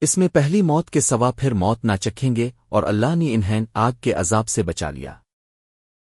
اس میں پہلی موت کے سوا پھر موت نہ چکھیں گے اور اللہ نے انہیں آگ کے عذاب سے بچا لیا۔